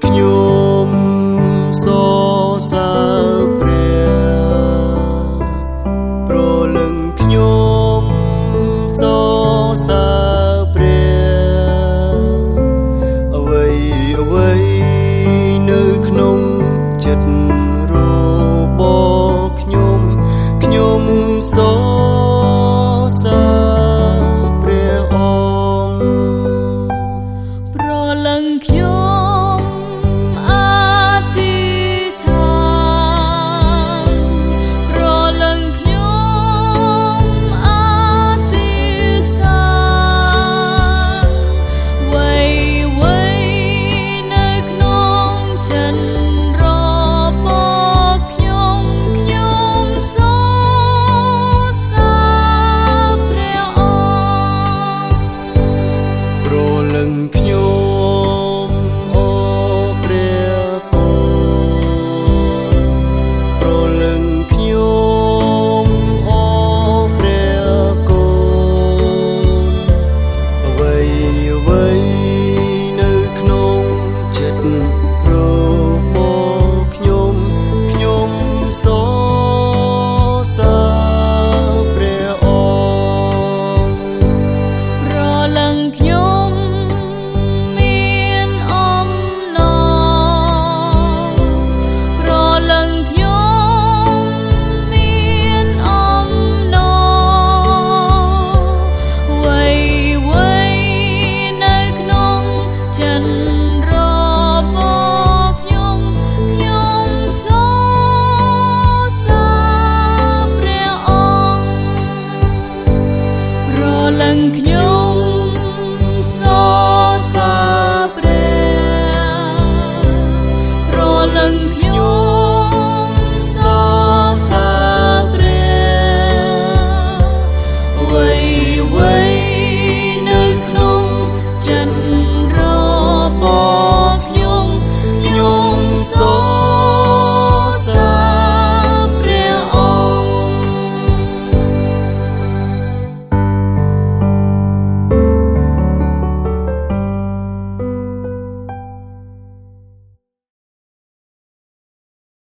ខ្ញុំសរសើរព្រះប្រលឹងខ្ញុំសរសើរព្រះអ្វីអ្វីនៅក្នុងចិត្តរបស់ខ្ញុំខ្ញុំសរ lưng